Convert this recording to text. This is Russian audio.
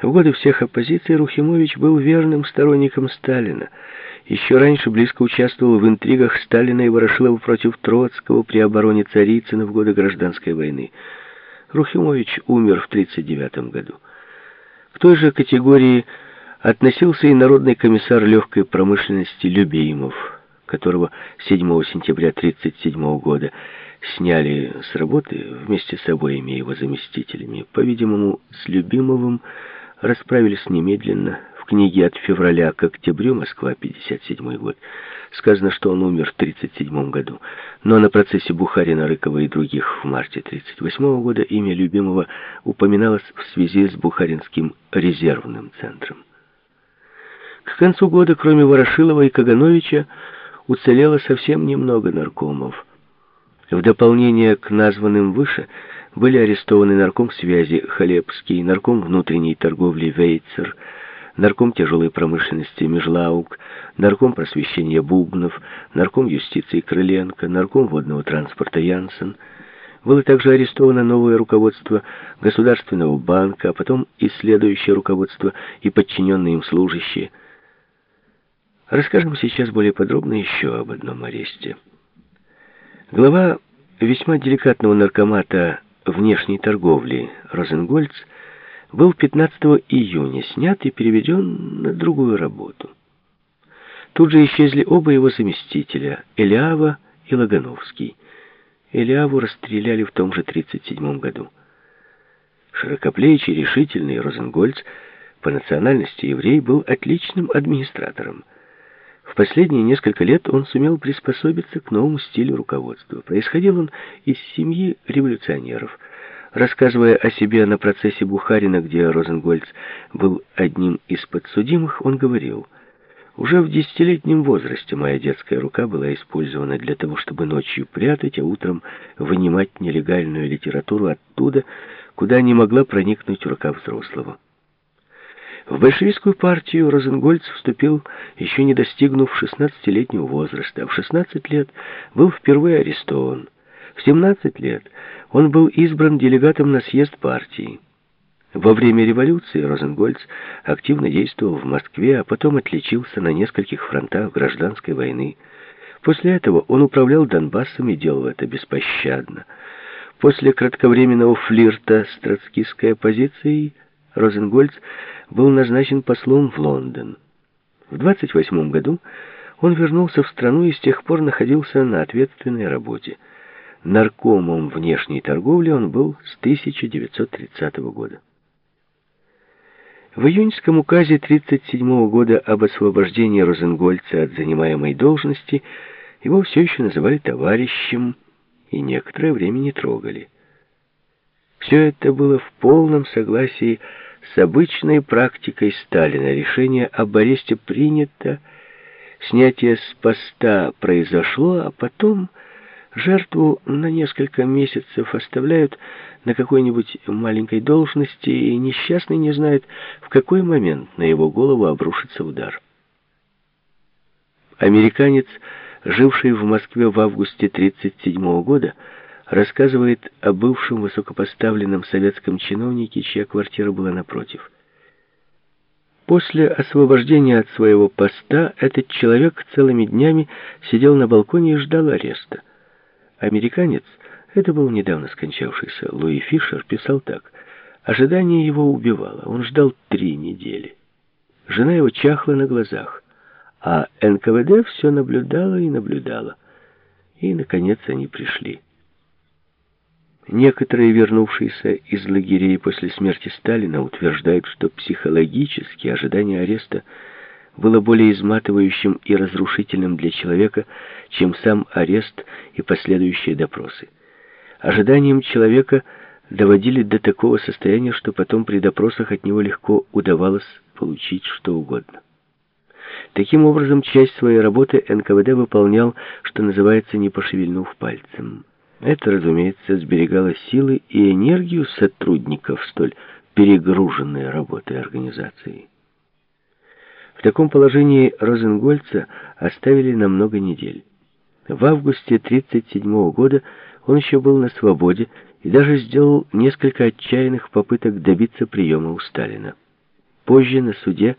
В годы всех оппозиций Рухимович был верным сторонником Сталина. Еще раньше близко участвовал в интригах Сталина и Ворошилова против Троцкого при обороне Царицына в годы Гражданской войны. Рухимович умер в 1939 году. К той же категории относился и народный комиссар легкой промышленности Любимов, которого 7 сентября 1937 года сняли с работы вместе с обоими его заместителями. По-видимому, с Любимовым расправились немедленно. В книге «От февраля к октябрю. Москва. 57 год» сказано, что он умер в 37 году. Но на процессе Бухарина, Рыкова и других в марте 38 года имя любимого упоминалось в связи с Бухаринским резервным центром. К концу года, кроме Ворошилова и Кагановича, уцелело совсем немного наркомов. В дополнение к названным выше были арестованы нарком связи Халепский, нарком внутренней торговли Вейцер, нарком тяжелой промышленности Межлаук, нарком просвещения Бубнов, нарком юстиции Крыленко, нарком водного транспорта Янсен. Было также арестовано новое руководство Государственного банка, а потом и следующее руководство и подчиненные им служащие. Расскажем сейчас более подробно еще об одном аресте. Глава весьма деликатного наркомата внешней торговли Розенгольц был 15 июня снят и переведен на другую работу. Тут же исчезли оба его заместителя, Элиава и Лагановский. Элиаву расстреляли в том же 37 году. Широкоплечий, решительный Розенгольц, по национальности еврей, был отличным администратором. В последние несколько лет он сумел приспособиться к новому стилю руководства. Происходил он из семьи революционеров. Рассказывая о себе на процессе Бухарина, где Розенгольц был одним из подсудимых, он говорил, «Уже в десятилетнем возрасте моя детская рука была использована для того, чтобы ночью прятать, а утром вынимать нелегальную литературу оттуда, куда не могла проникнуть рука взрослого». В большевистскую партию Розенгольц вступил, еще не достигнув 16-летнего возраста, а в 16 лет был впервые арестован. В 17 лет он был избран делегатом на съезд партии. Во время революции Розенгольц активно действовал в Москве, а потом отличился на нескольких фронтах гражданской войны. После этого он управлял Донбассом и делал это беспощадно. После кратковременного флирта с троцкистской оппозицией Розенгольц был назначен послом в Лондон. В 28 году он вернулся в страну и с тех пор находился на ответственной работе. Наркомом внешней торговли он был с 1930 года. В июньском указе 1937 года об освобождении Розенгольца от занимаемой должности его все еще называли товарищем и некоторое время не трогали. Все это было в полном согласии с обычной практикой Сталина. Решение об аресте принято, снятие с поста произошло, а потом жертву на несколько месяцев оставляют на какой-нибудь маленькой должности, и несчастный не знает, в какой момент на его голову обрушится удар. Американец, живший в Москве в августе 1937 года, рассказывает о бывшем высокопоставленном советском чиновнике, чья квартира была напротив. После освобождения от своего поста этот человек целыми днями сидел на балконе и ждал ареста. Американец, это был недавно скончавшийся Луи Фишер, писал так. Ожидание его убивало. Он ждал три недели. Жена его чахла на глазах, а НКВД все наблюдала и наблюдала. И, наконец, они пришли. Некоторые, вернувшиеся из лагерей после смерти Сталина, утверждают, что психологически ожидание ареста было более изматывающим и разрушительным для человека, чем сам арест и последующие допросы. Ожиданием человека доводили до такого состояния, что потом при допросах от него легко удавалось получить что угодно. Таким образом, часть своей работы НКВД выполнял, что называется, не пошевельнув пальцем. Это, разумеется, сберегало силы и энергию сотрудников столь перегруженной работой организации. В таком положении Розенгольца оставили на много недель. В августе 1937 года он еще был на свободе и даже сделал несколько отчаянных попыток добиться приема у Сталина. Позже на суде